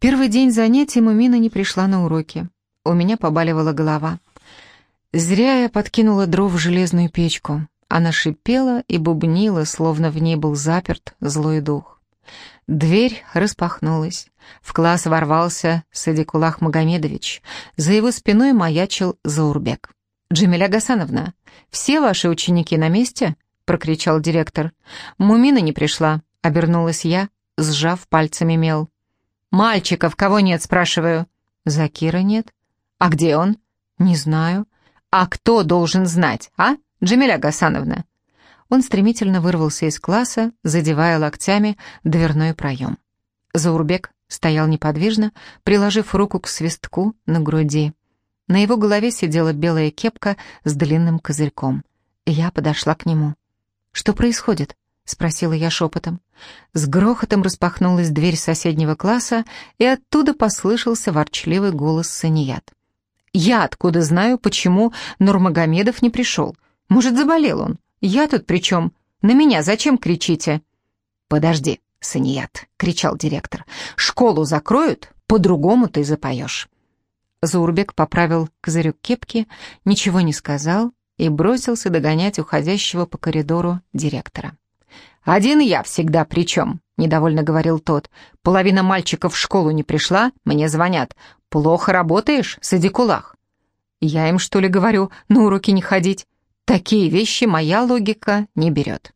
первый день занятий Мумина не пришла на уроки. У меня побаливала голова. Зря я подкинула дров в железную печку. Она шипела и бубнила, словно в ней был заперт злой дух. Дверь распахнулась. В класс ворвался Садикулах Магомедович. За его спиной маячил Заурбек. «Джамиля Гасановна, все ваши ученики на месте?» — прокричал директор. «Мумина не пришла», — обернулась я, сжав пальцами мел. «Мальчиков кого нет?» — спрашиваю. «Закира нет». «А где он?» «Не знаю». «А кто должен знать, а, Джамиля Гасановна?» Он стремительно вырвался из класса, задевая локтями дверной проем. Заурбек стоял неподвижно, приложив руку к свистку на груди. На его голове сидела белая кепка с длинным козырьком. Я подошла к нему. «Что происходит?» — спросила я шепотом. С грохотом распахнулась дверь соседнего класса, и оттуда послышался ворчливый голос Саният. «Я откуда знаю, почему Нурмагомедов не пришел? Может, заболел он? Я тут при чем? На меня зачем кричите?» «Подожди, Саният», — кричал директор. «Школу закроют, по-другому ты запоешь». Заурбек поправил козырек кепки, ничего не сказал и бросился догонять уходящего по коридору директора. «Один я всегда при чем?» — недовольно говорил тот. «Половина мальчиков в школу не пришла, мне звонят. Плохо работаешь, Садикулах?» «Я им, что ли, говорю, на уроки не ходить? Такие вещи моя логика не берет».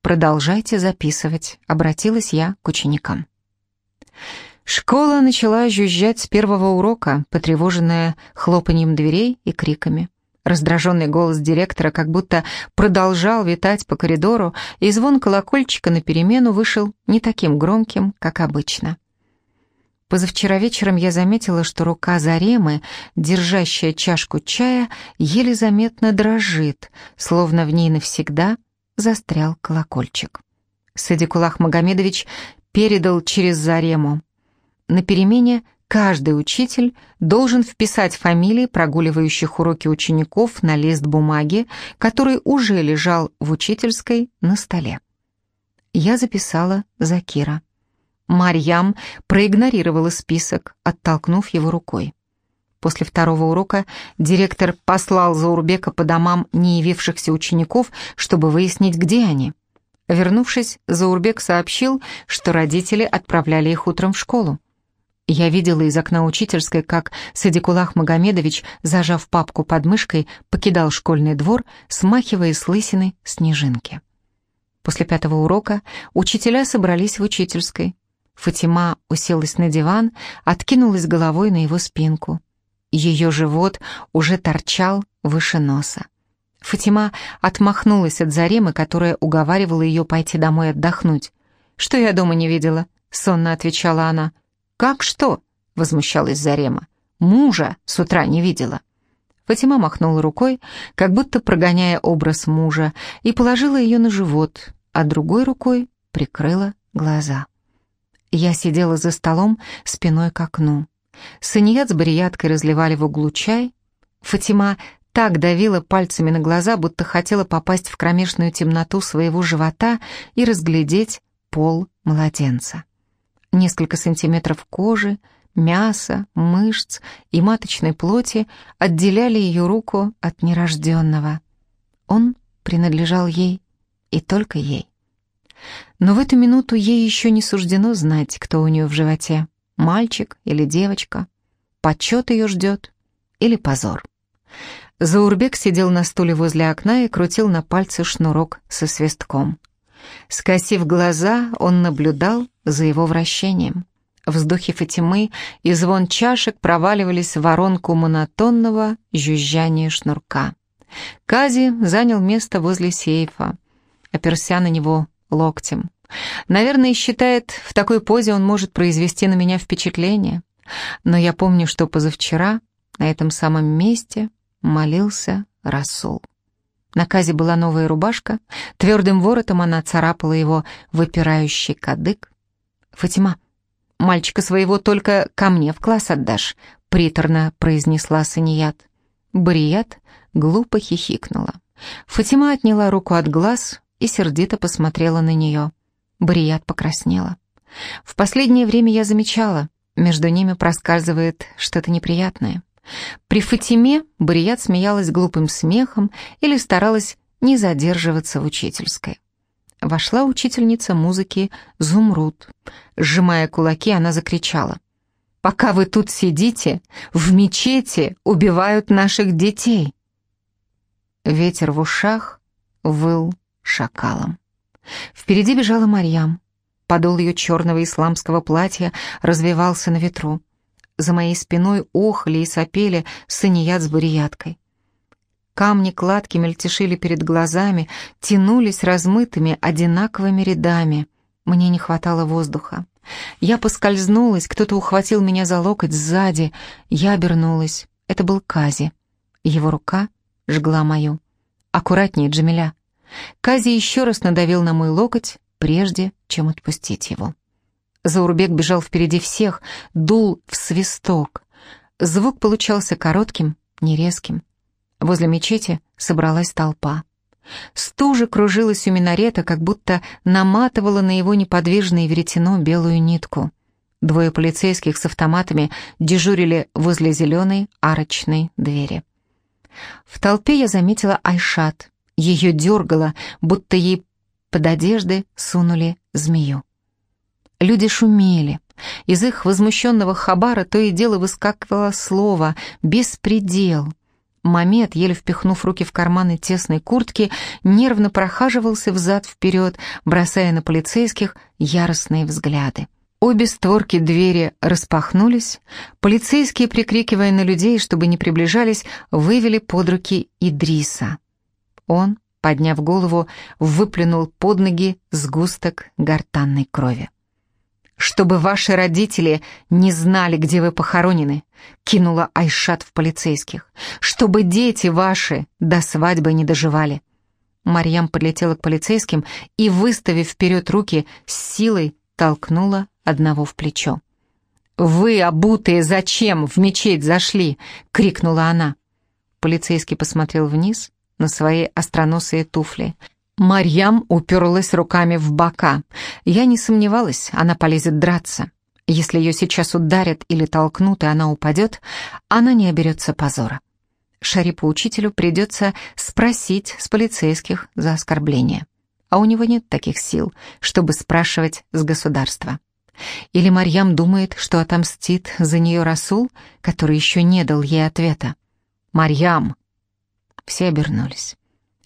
«Продолжайте записывать», — обратилась я к ученикам. Школа начала жужжать с первого урока, потревоженная хлопанием дверей и криками. Раздраженный голос директора как будто продолжал витать по коридору, и звон колокольчика на перемену вышел не таким громким, как обычно. Позавчера вечером я заметила, что рука Заремы, держащая чашку чая, еле заметно дрожит, словно в ней навсегда застрял колокольчик. Садикулах Магомедович передал через Зарему. На перемене Каждый учитель должен вписать фамилии прогуливающих уроки учеников на лист бумаги, который уже лежал в учительской на столе. Я записала Закира. Марьям проигнорировала список, оттолкнув его рукой. После второго урока директор послал Заурбека по домам не явившихся учеников, чтобы выяснить, где они. Вернувшись, Заурбек сообщил, что родители отправляли их утром в школу. Я видела из окна учительской, как Садикулах Магомедович, зажав папку под мышкой, покидал школьный двор, смахивая с лысины снежинки. После пятого урока учителя собрались в учительской. Фатима уселась на диван, откинулась головой на его спинку. Ее живот уже торчал выше носа. Фатима отмахнулась от Заремы, которая уговаривала ее пойти домой отдохнуть. «Что я дома не видела?» — сонно отвечала она. «Как что?» — возмущалась Зарема. «Мужа с утра не видела». Фатима махнула рукой, как будто прогоняя образ мужа, и положила ее на живот, а другой рукой прикрыла глаза. Я сидела за столом спиной к окну. Саният с барияткой разливали в углу чай. Фатима так давила пальцами на глаза, будто хотела попасть в кромешную темноту своего живота и разглядеть пол младенца. Несколько сантиметров кожи, мяса, мышц и маточной плоти отделяли ее руку от нерожденного. Он принадлежал ей и только ей. Но в эту минуту ей еще не суждено знать, кто у нее в животе, мальчик или девочка. Почет ее ждет или позор. Заурбек сидел на стуле возле окна и крутил на пальце шнурок со свистком. Скосив глаза, он наблюдал за его вращением. Вздохи Фатимы и звон чашек проваливались в воронку монотонного жужжания шнурка. Кази занял место возле сейфа, оперся на него локтем. Наверное, считает, в такой позе он может произвести на меня впечатление. Но я помню, что позавчера на этом самом месте молился Расул. На Казе была новая рубашка, твердым воротом она царапала его выпирающий кадык. «Фатима, мальчика своего только ко мне в класс отдашь», — приторно произнесла Саният. Барият глупо хихикнула. Фатима отняла руку от глаз и сердито посмотрела на нее. Барият покраснела. В последнее время я замечала, между ними проскальзывает что-то неприятное. При Фатиме Барият смеялась глупым смехом или старалась не задерживаться в учительской. Вошла учительница музыки Зумруд. Сжимая кулаки, она закричала. «Пока вы тут сидите, в мечети убивают наших детей!» Ветер в ушах выл шакалом. Впереди бежала Марьям. Подол ее черного исламского платья развивался на ветру. За моей спиной охли и сопели саният с бурияткой. Камни кладки мельтешили перед глазами, тянулись размытыми одинаковыми рядами. Мне не хватало воздуха. Я поскользнулась, кто-то ухватил меня за локоть сзади. Я обернулась. Это был Кази. Его рука жгла мою. «Аккуратнее, Джамиля». Кази еще раз надавил на мой локоть, прежде чем отпустить его. Заурбек бежал впереди всех, дул в свисток. Звук получался коротким, нерезким. Возле мечети собралась толпа. Стужа кружилась у минарета, как будто наматывала на его неподвижное веретено белую нитку. Двое полицейских с автоматами дежурили возле зеленой арочной двери. В толпе я заметила Айшат. Ее дергало, будто ей под одежды сунули змею. Люди шумели. Из их возмущенного хабара то и дело выскакивало слово «беспредел». Мамед, еле впихнув руки в карманы тесной куртки, нервно прохаживался взад-вперед, бросая на полицейских яростные взгляды. Обе створки двери распахнулись, полицейские, прикрикивая на людей, чтобы не приближались, вывели под руки Идриса. Он, подняв голову, выплюнул под ноги сгусток гортанной крови чтобы ваши родители не знали, где вы похоронены», кинула Айшат в полицейских, «чтобы дети ваши до свадьбы не доживали». Марьям подлетела к полицейским и, выставив вперед руки, с силой толкнула одного в плечо. «Вы, обутые, зачем в мечеть зашли?» — крикнула она. Полицейский посмотрел вниз на свои остроносые туфли — Марьям уперлась руками в бока. Я не сомневалась, она полезет драться. Если ее сейчас ударят или толкнут, и она упадет, она не оберется позора. Шарипу учителю придется спросить с полицейских за оскорбление. А у него нет таких сил, чтобы спрашивать с государства. Или Марьям думает, что отомстит за нее Расул, который еще не дал ей ответа. «Марьям!» Все обернулись.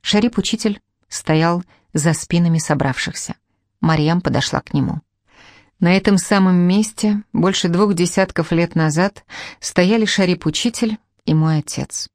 Шарип-учитель стоял за спинами собравшихся. Марьям подошла к нему. На этом самом месте больше двух десятков лет назад стояли Шарип-учитель и мой отец.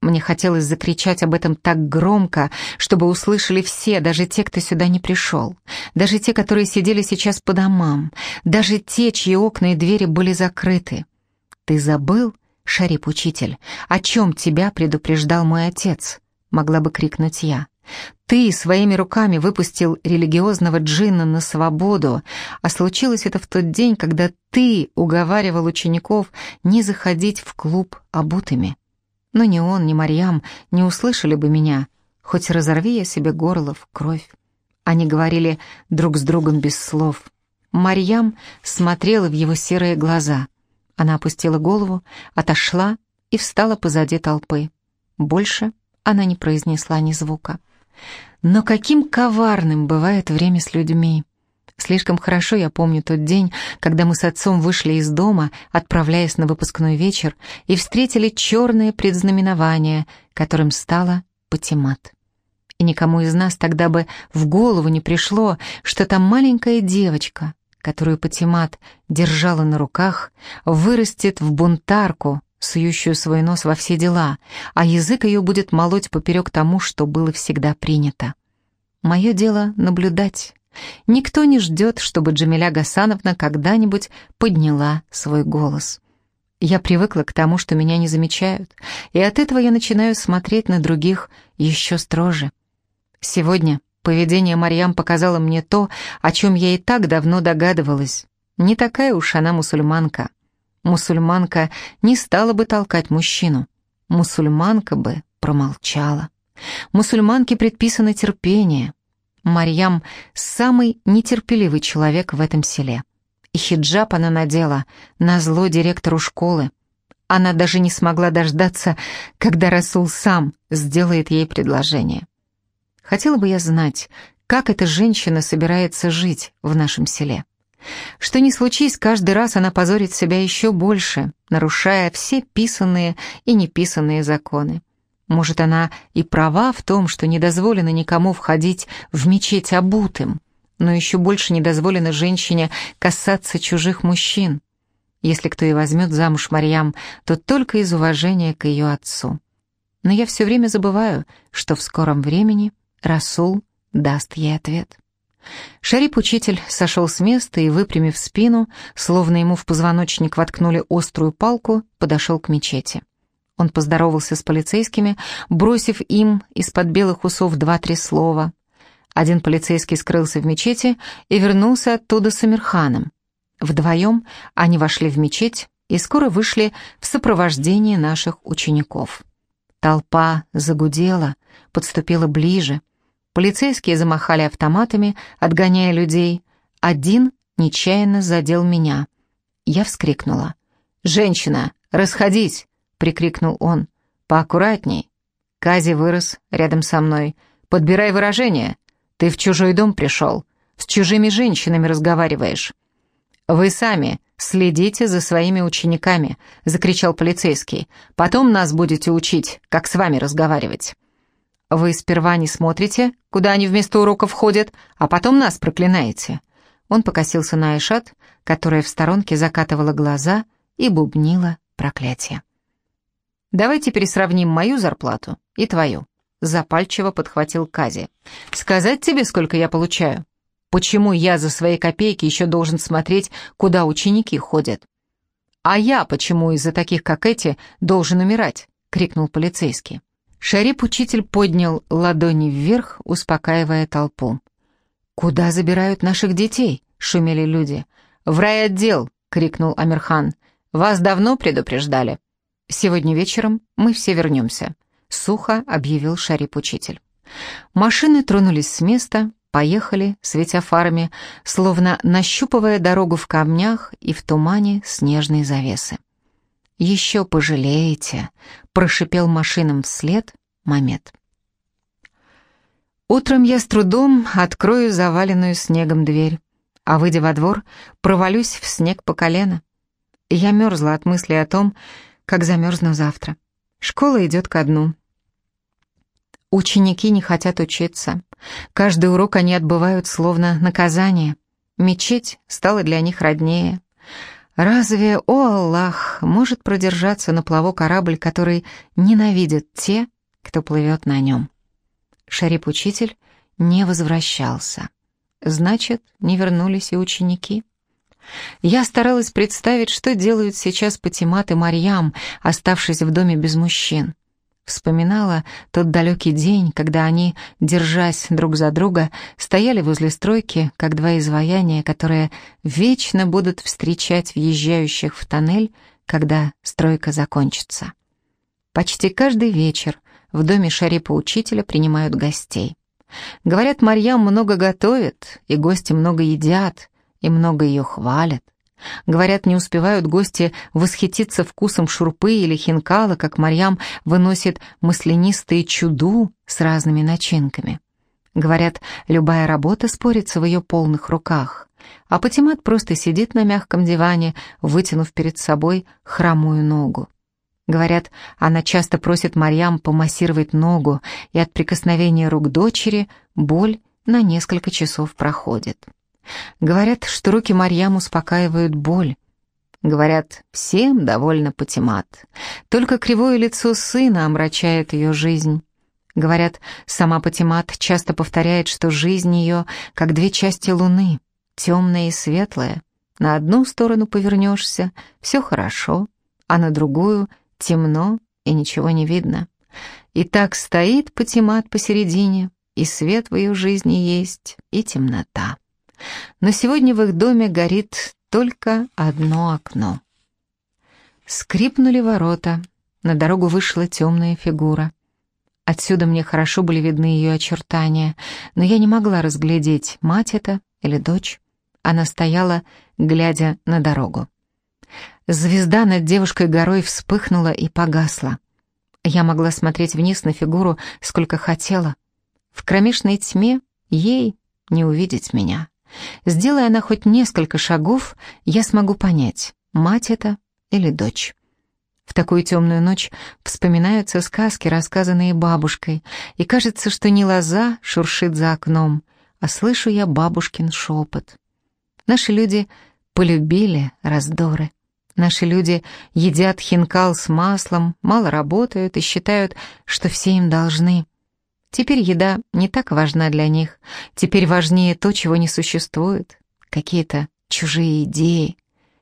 Мне хотелось закричать об этом так громко, чтобы услышали все, даже те, кто сюда не пришел, даже те, которые сидели сейчас по домам, даже те, чьи окна и двери были закрыты. «Ты забыл, Шарип-учитель, о чем тебя предупреждал мой отец?» — могла бы крикнуть я. Ты своими руками выпустил религиозного джинна на свободу, а случилось это в тот день, когда ты уговаривал учеников не заходить в клуб обутыми. Но ни он, ни Марьям не услышали бы меня, хоть разорви я себе горло в кровь. Они говорили друг с другом без слов. Марьям смотрела в его серые глаза. Она опустила голову, отошла и встала позади толпы. Больше она не произнесла ни звука. Но каким коварным бывает время с людьми. Слишком хорошо я помню тот день, когда мы с отцом вышли из дома, отправляясь на выпускной вечер, и встретили черное предзнаменование, которым стала Патимат. И никому из нас тогда бы в голову не пришло, что там маленькая девочка, которую Патимат держала на руках, вырастет в бунтарку, сующую свой нос во все дела, а язык ее будет молоть поперек тому, что было всегда принято. Мое дело — наблюдать. Никто не ждет, чтобы Джамиля Гасановна когда-нибудь подняла свой голос. Я привыкла к тому, что меня не замечают, и от этого я начинаю смотреть на других еще строже. Сегодня поведение Марьям показало мне то, о чем я и так давно догадывалась. Не такая уж она мусульманка. Мусульманка не стала бы толкать мужчину. Мусульманка бы промолчала. Мусульманке предписано терпение. Марьям – самый нетерпеливый человек в этом селе. И хиджаб она надела, на зло директору школы. Она даже не смогла дождаться, когда Расул сам сделает ей предложение. Хотела бы я знать, как эта женщина собирается жить в нашем селе. Что ни случись, каждый раз она позорит себя еще больше, нарушая все писанные и неписанные законы. Может, она и права в том, что не дозволено никому входить в мечеть обутым, но еще больше не дозволено женщине касаться чужих мужчин. Если кто и возьмет замуж Марьям, то только из уважения к ее отцу. Но я все время забываю, что в скором времени Расул даст ей ответ. Шарип-учитель сошел с места и, выпрямив спину, словно ему в позвоночник воткнули острую палку, подошел к мечети. Он поздоровался с полицейскими, бросив им из-под белых усов два-три слова. Один полицейский скрылся в мечети и вернулся оттуда с Амирханом. Вдвоем они вошли в мечеть и скоро вышли в сопровождении наших учеников. Толпа загудела, подступила ближе. Полицейские замахали автоматами, отгоняя людей. Один нечаянно задел меня. Я вскрикнула. «Женщина, расходись!» — прикрикнул он. «Поаккуратней!» Кази вырос рядом со мной. «Подбирай выражение. Ты в чужой дом пришел. С чужими женщинами разговариваешь». «Вы сами следите за своими учениками», — закричал полицейский. «Потом нас будете учить, как с вами разговаривать». «Вы сперва не смотрите, куда они вместо уроков ходят, а потом нас проклинаете». Он покосился на Айшат, которая в сторонке закатывала глаза и бубнила проклятие. «Давайте пересравним мою зарплату и твою», — запальчиво подхватил Кази. «Сказать тебе, сколько я получаю?» Почему я за свои копейки еще должен смотреть, куда ученики ходят? А я почему из-за таких, как эти, должен умирать? крикнул полицейский. Шарип-учитель поднял ладони вверх, успокаивая толпу. «Куда забирают наших детей?» — шумели люди. «В райотдел!» — крикнул Амирхан. «Вас давно предупреждали?» «Сегодня вечером мы все вернемся», — сухо объявил Шарип-учитель. Машины тронулись с места, поехали, светя фарами, словно нащупывая дорогу в камнях и в тумане снежной завесы. «Еще пожалеете», — прошипел машинам вслед Мамед. Утром я с трудом открою заваленную снегом дверь, а, выйдя во двор, провалюсь в снег по колено. Я мерзла от мысли о том, как замерзну завтра. Школа идет ко дну. Ученики не хотят учиться. Каждый урок они отбывают словно наказание. Мечеть стала для них роднее. Разве, о Аллах, может продержаться на плаву корабль, который ненавидят те, кто плывет на нем? Шарип-учитель не возвращался. Значит, не вернулись и ученики. Я старалась представить, что делают сейчас Патимат и Марьям, оставшись в доме без мужчин. Вспоминала тот далекий день, когда они, держась друг за друга, стояли возле стройки, как два изваяния, которые вечно будут встречать въезжающих в тоннель, когда стройка закончится. Почти каждый вечер в доме Шарипа учителя принимают гостей. Говорят, Марьям много готовит, и гости много едят, и много ее хвалят. Говорят, не успевают гости восхититься вкусом шурпы или хинкала, как Марьям выносит маслянистые чуду с разными начинками. Говорят, любая работа спорится в ее полных руках, а Патимат просто сидит на мягком диване, вытянув перед собой хромую ногу. Говорят, она часто просит Марьям помассировать ногу, и от прикосновения рук дочери боль на несколько часов проходит. Говорят, что руки Марьям успокаивают боль. Говорят, всем довольно Патимат. Только кривое лицо сына омрачает ее жизнь. Говорят, сама Патимат часто повторяет, что жизнь ее как две части луны, темная и светлая. На одну сторону повернешься, все хорошо, а на другую темно и ничего не видно. И так стоит Патимат посередине, и свет в ее жизни есть, и темнота но сегодня в их доме горит только одно окно. Скрипнули ворота, на дорогу вышла темная фигура. Отсюда мне хорошо были видны ее очертания, но я не могла разглядеть, мать это или дочь. Она стояла, глядя на дорогу. Звезда над девушкой-горой вспыхнула и погасла. Я могла смотреть вниз на фигуру, сколько хотела. В кромешной тьме ей не увидеть меня. Сделая она хоть несколько шагов, я смогу понять, мать это или дочь. В такую темную ночь вспоминаются сказки, рассказанные бабушкой, и кажется, что не лоза шуршит за окном, а слышу я бабушкин шепот. Наши люди полюбили раздоры. Наши люди едят хинкал с маслом, мало работают и считают, что все им должны. Теперь еда не так важна для них. Теперь важнее то, чего не существует. Какие-то чужие идеи.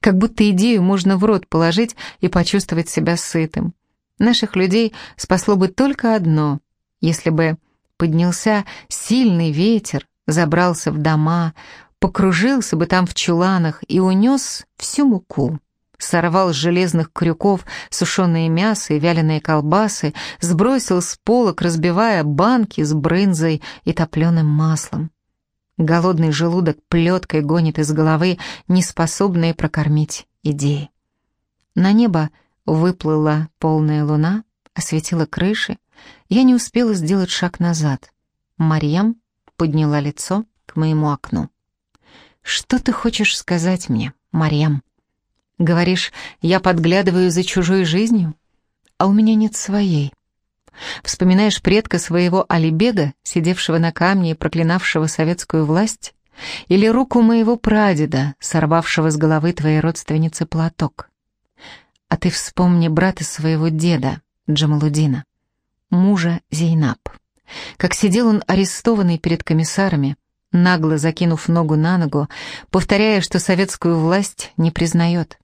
Как будто идею можно в рот положить и почувствовать себя сытым. Наших людей спасло бы только одно. Если бы поднялся сильный ветер, забрался в дома, покружился бы там в чуланах и унес всю муку сорвал с железных крюков сушеное мясо и вяленые колбасы, сбросил с полок, разбивая банки с брынзой и топленым маслом. Голодный желудок плеткой гонит из головы неспособные прокормить идеи. На небо выплыла полная луна, осветила крыши. Я не успела сделать шаг назад. Марьям подняла лицо к моему окну. «Что ты хочешь сказать мне, Марьям?» Говоришь, я подглядываю за чужой жизнью, а у меня нет своей. Вспоминаешь предка своего Алибега, сидевшего на камне и проклинавшего советскую власть? Или руку моего прадеда, сорвавшего с головы твоей родственницы платок? А ты вспомни брата своего деда, Джамалудина, мужа Зейнаб. Как сидел он арестованный перед комиссарами, нагло закинув ногу на ногу, повторяя, что советскую власть не признает.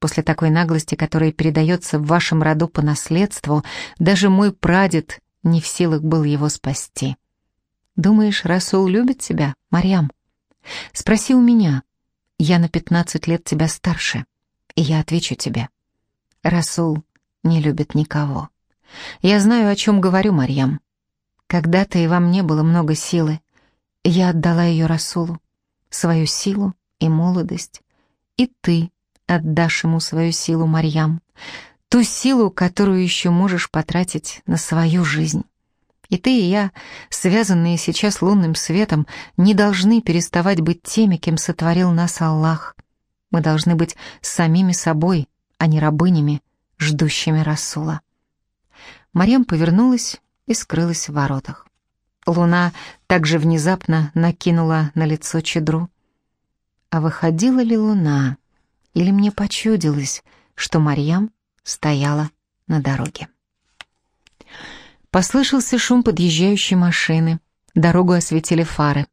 После такой наглости, которая передается в вашем роду по наследству, даже мой прадед не в силах был его спасти. Думаешь, Расул любит тебя, Марьям? Спроси у меня. Я на пятнадцать лет тебя старше, и я отвечу тебе. Расул не любит никого. Я знаю, о чем говорю, Марьям. Когда-то и во мне было много силы. Я отдала ее Расулу, свою силу и молодость. И ты отдашь ему свою силу, Марьям, ту силу, которую еще можешь потратить на свою жизнь. И ты и я, связанные сейчас лунным светом, не должны переставать быть теми, кем сотворил нас Аллах. Мы должны быть самими собой, а не рабынями, ждущими Расула. Марьям повернулась и скрылась в воротах. Луна также внезапно накинула на лицо чедру. А выходила ли луна? Или мне почудилось, что Марьям стояла на дороге. Послышался шум подъезжающей машины. Дорогу осветили фары.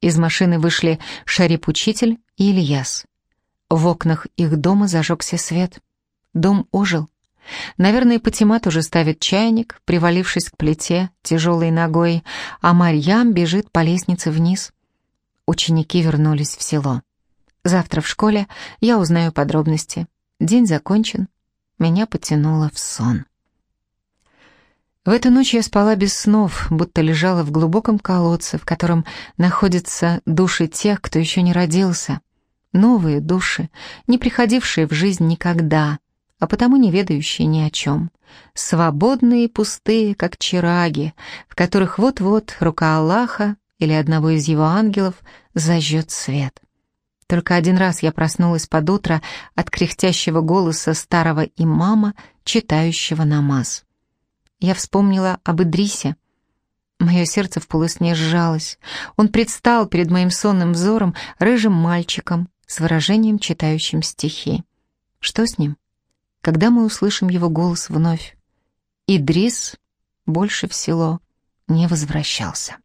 Из машины вышли Шарип-учитель и Ильяс. В окнах их дома зажегся свет. Дом ожил. Наверное, Патимат уже ставит чайник, привалившись к плите тяжелой ногой, а Марьям бежит по лестнице вниз. Ученики вернулись в село. Завтра в школе я узнаю подробности. День закончен. Меня потянуло в сон. В эту ночь я спала без снов, будто лежала в глубоком колодце, в котором находятся души тех, кто еще не родился. Новые души, не приходившие в жизнь никогда, а потому не ведающие ни о чем. Свободные и пустые, как чираги, в которых вот-вот рука Аллаха или одного из его ангелов зажжет свет. Только один раз я проснулась под утро от кряхтящего голоса старого имама, читающего намаз. Я вспомнила об Идрисе. Мое сердце в полусне сжалось. Он предстал перед моим сонным взором рыжим мальчиком с выражением, читающим стихи. Что с ним? Когда мы услышим его голос вновь? Идрис больше в село не возвращался.